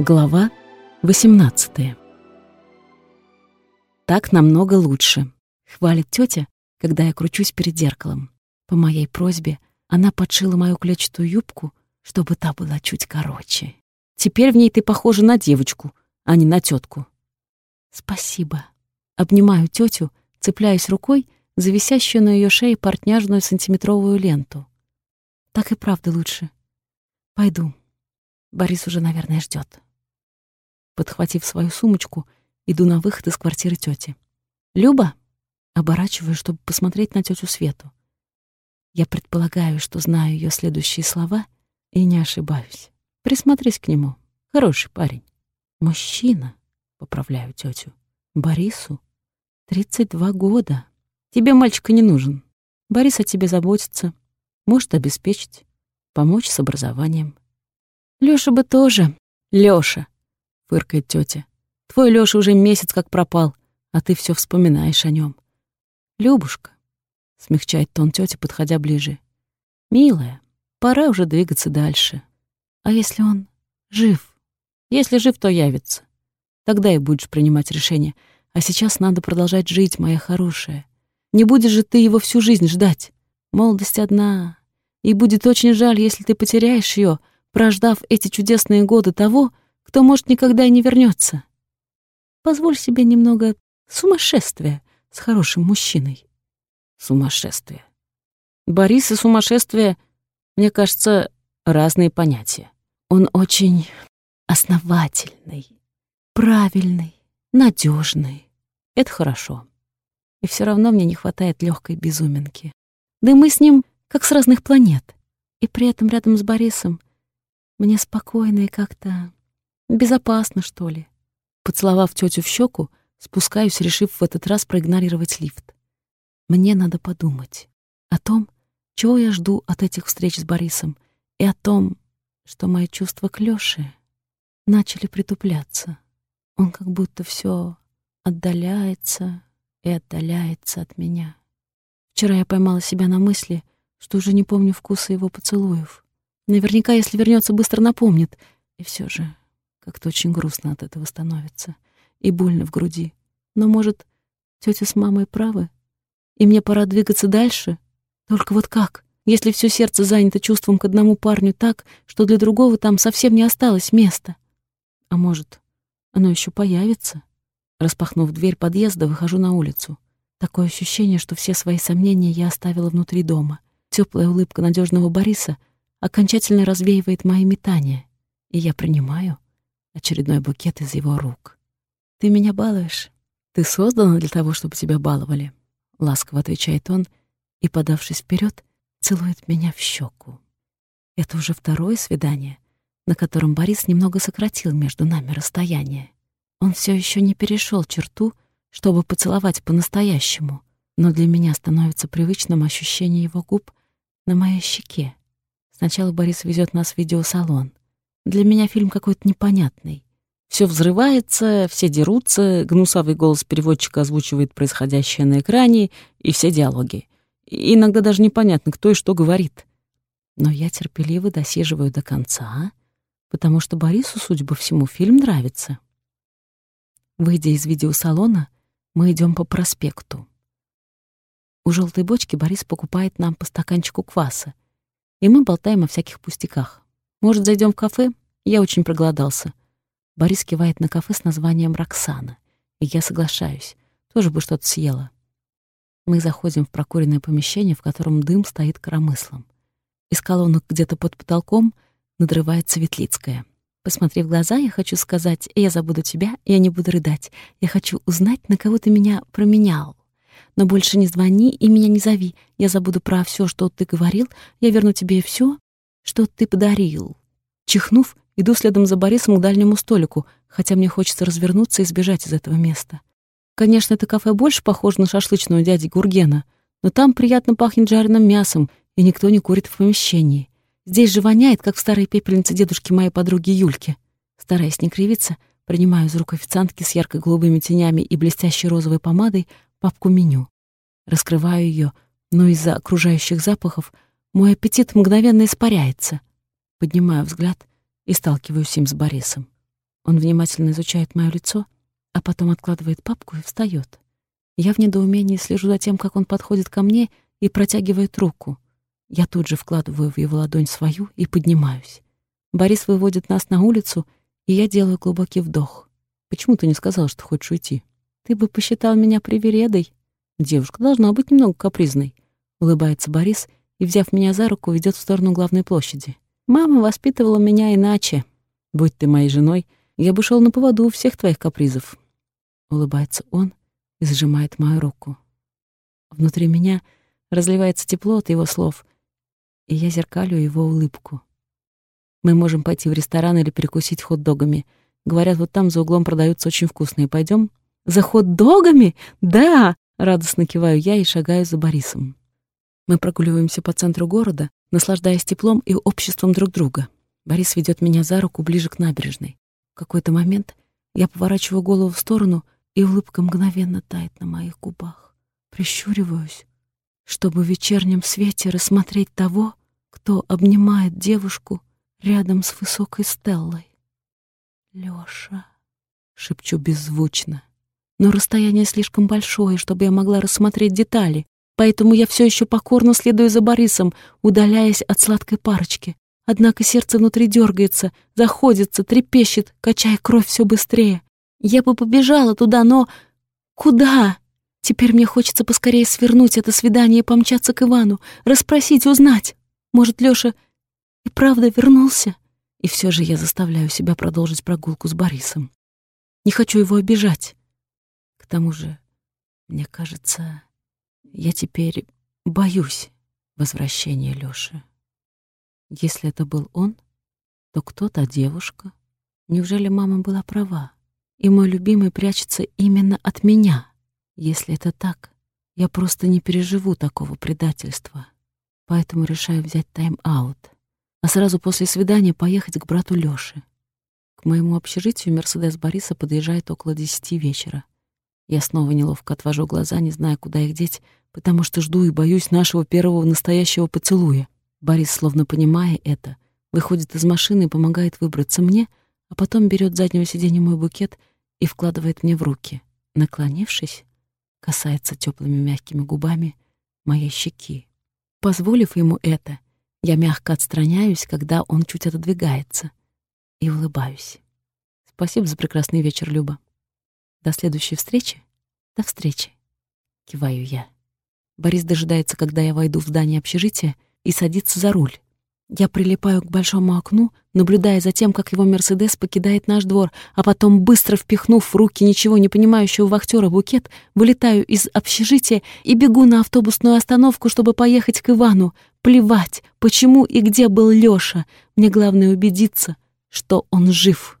Глава 18 Так намного лучше. Хвалит тетя, когда я кручусь перед зеркалом. По моей просьбе она подшила мою клетчатую юбку, чтобы та была чуть короче. Теперь в ней ты похожа на девочку, а не на тетку. Спасибо. Обнимаю тетю, цепляюсь рукой за висящую на ее шее портняжную сантиметровую ленту. Так и правда лучше. Пойду. Борис уже, наверное, ждет. Подхватив свою сумочку, иду на выход из квартиры тети. «Люба?» Оборачиваю, чтобы посмотреть на тетю Свету. Я предполагаю, что знаю ее следующие слова и не ошибаюсь. Присмотрись к нему. Хороший парень. Мужчина, поправляю тетю. Борису 32 года. Тебе мальчика не нужен. Борис о тебе заботится, может обеспечить, помочь с образованием. Лёша бы тоже. Лёша, — фыркает тетя. «Твой Лёша уже месяц как пропал, а ты все вспоминаешь о нем. «Любушка», — смягчает тон тети, подходя ближе. «Милая, пора уже двигаться дальше. А если он жив? Если жив, то явится. Тогда и будешь принимать решение. А сейчас надо продолжать жить, моя хорошая. Не будешь же ты его всю жизнь ждать. Молодость одна. И будет очень жаль, если ты потеряешь ее, прождав эти чудесные годы того, кто, может, никогда и не вернется. Позволь себе немного сумасшествия с хорошим мужчиной. Сумасшествие. Борис и сумасшествие, мне кажется, разные понятия. Он очень основательный, правильный, надежный. Это хорошо. И все равно мне не хватает легкой безуминки. Да и мы с ним как с разных планет. И при этом рядом с Борисом мне спокойно и как-то Безопасно, что ли? Поцеловав тетю в щеку, спускаюсь, решив в этот раз проигнорировать лифт. Мне надо подумать о том, чего я жду от этих встреч с Борисом, и о том, что мои чувства к Лёше начали притупляться. Он как будто все отдаляется и отдаляется от меня. Вчера я поймала себя на мысли, что уже не помню вкуса его поцелуев. Наверняка, если вернется, быстро напомнит. И все же как-то очень грустно от этого становится. И больно в груди. Но, может, тетя с мамой правы? И мне пора двигаться дальше? Только вот как? Если все сердце занято чувством к одному парню так, что для другого там совсем не осталось места. А может, оно еще появится? Распахнув дверь подъезда, выхожу на улицу. Такое ощущение, что все свои сомнения я оставила внутри дома. Теплая улыбка надежного Бориса окончательно развеивает мои метания, и я принимаю очередной букет из его рук. «Ты меня балуешь? Ты создана для того, чтобы тебя баловали?» Ласково отвечает он и, подавшись вперед, целует меня в щеку. Это уже второе свидание, на котором Борис немного сократил между нами расстояние. Он все еще не перешел черту, чтобы поцеловать по-настоящему, но для меня становится привычным ощущение его губ на моей щеке. Сначала Борис везет нас в видеосалон. Для меня фильм какой-то непонятный. Все взрывается, все дерутся, гнусавый голос переводчика озвучивает происходящее на экране и все диалоги. И иногда даже непонятно, кто и что говорит. Но я терпеливо досиживаю до конца, потому что Борису, судя по всему, фильм нравится. Выйдя из видеосалона, мы идем по проспекту. У желтой бочки Борис покупает нам по стаканчику кваса, и мы болтаем о всяких пустяках. Может, зайдем в кафе? Я очень проголодался. Борис кивает на кафе с названием «Роксана», и я соглашаюсь. Тоже бы что-то съела. Мы заходим в прокуренное помещение, в котором дым стоит коромыслом. Из колонок где-то под потолком надрывается Ветлицкая. Посмотри в глаза, я хочу сказать, я забуду тебя, я не буду рыдать. Я хочу узнать, на кого ты меня променял. Но больше не звони и меня не зови. Я забуду про все, что ты говорил. Я верну тебе все, что ты подарил. Чихнув, иду следом за Борисом к дальнему столику, хотя мне хочется развернуться и сбежать из этого места. Конечно, это кафе больше похоже на шашлычную дяди Гургена, но там приятно пахнет жареным мясом, и никто не курит в помещении. Здесь же воняет, как в старой пепельнице дедушки моей подруги Юльки. Стараясь не кривиться, принимаю из рук официантки с ярко-голубыми тенями и блестящей розовой помадой папку меню. Раскрываю ее, но из-за окружающих запахов — мой аппетит мгновенно испаряется. Поднимаю взгляд и сталкиваюсь им с Борисом. Он внимательно изучает мое лицо, а потом откладывает папку и встает. Я в недоумении слежу за тем, как он подходит ко мне и протягивает руку. Я тут же вкладываю в его ладонь свою и поднимаюсь. Борис выводит нас на улицу, и я делаю глубокий вдох. «Почему ты не сказал, что хочешь уйти?» «Ты бы посчитал меня привередой». «Девушка должна быть немного капризной», — улыбается Борис и, взяв меня за руку, ведет в сторону главной площади. «Мама воспитывала меня иначе. Будь ты моей женой, я бы шел на поводу у всех твоих капризов». Улыбается он и сжимает мою руку. Внутри меня разливается тепло от его слов, и я зеркалю его улыбку. Мы можем пойти в ресторан или перекусить хот-догами. Говорят, вот там за углом продаются очень вкусные. Пойдем? За хот-догами? Да! Радостно киваю я и шагаю за Борисом. Мы прогуливаемся по центру города, наслаждаясь теплом и обществом друг друга. Борис ведет меня за руку ближе к набережной. В какой-то момент я поворачиваю голову в сторону — и улыбка мгновенно тает на моих губах. Прищуриваюсь, чтобы в вечернем свете рассмотреть того, кто обнимает девушку рядом с высокой Стеллой. «Лёша», — шепчу беззвучно. Но расстояние слишком большое, чтобы я могла рассмотреть детали, поэтому я все еще покорно следую за Борисом, удаляясь от сладкой парочки. Однако сердце внутри дергается, заходится, трепещет, качая кровь все быстрее. Я бы побежала туда, но... Куда? Теперь мне хочется поскорее свернуть это свидание и помчаться к Ивану, расспросить, узнать. Может, Лёша и правда вернулся? И все же я заставляю себя продолжить прогулку с Борисом. Не хочу его обижать. К тому же, мне кажется, я теперь боюсь возвращения Лёши. Если это был он, то кто та девушка? Неужели мама была права? и мой любимый прячется именно от меня. Если это так, я просто не переживу такого предательства. Поэтому решаю взять тайм-аут, а сразу после свидания поехать к брату Лёше. К моему общежитию Мерседес Бориса подъезжает около десяти вечера. Я снова неловко отвожу глаза, не зная, куда их деть, потому что жду и боюсь нашего первого настоящего поцелуя. Борис, словно понимая это, выходит из машины и помогает выбраться мне, а потом берет с заднего сиденья мой букет и вкладывает мне в руки, наклонившись, касается теплыми мягкими губами моей щеки. Позволив ему это, я мягко отстраняюсь, когда он чуть отодвигается, и улыбаюсь. Спасибо за прекрасный вечер, Люба. До следующей встречи. До встречи. Киваю я. Борис дожидается, когда я войду в здание общежития, и садится за руль. Я прилипаю к большому окну, наблюдая за тем, как его «Мерседес» покидает наш двор, а потом, быстро впихнув в руки ничего не понимающего вахтера букет, вылетаю из общежития и бегу на автобусную остановку, чтобы поехать к Ивану. Плевать, почему и где был Лёша. Мне главное убедиться, что он жив».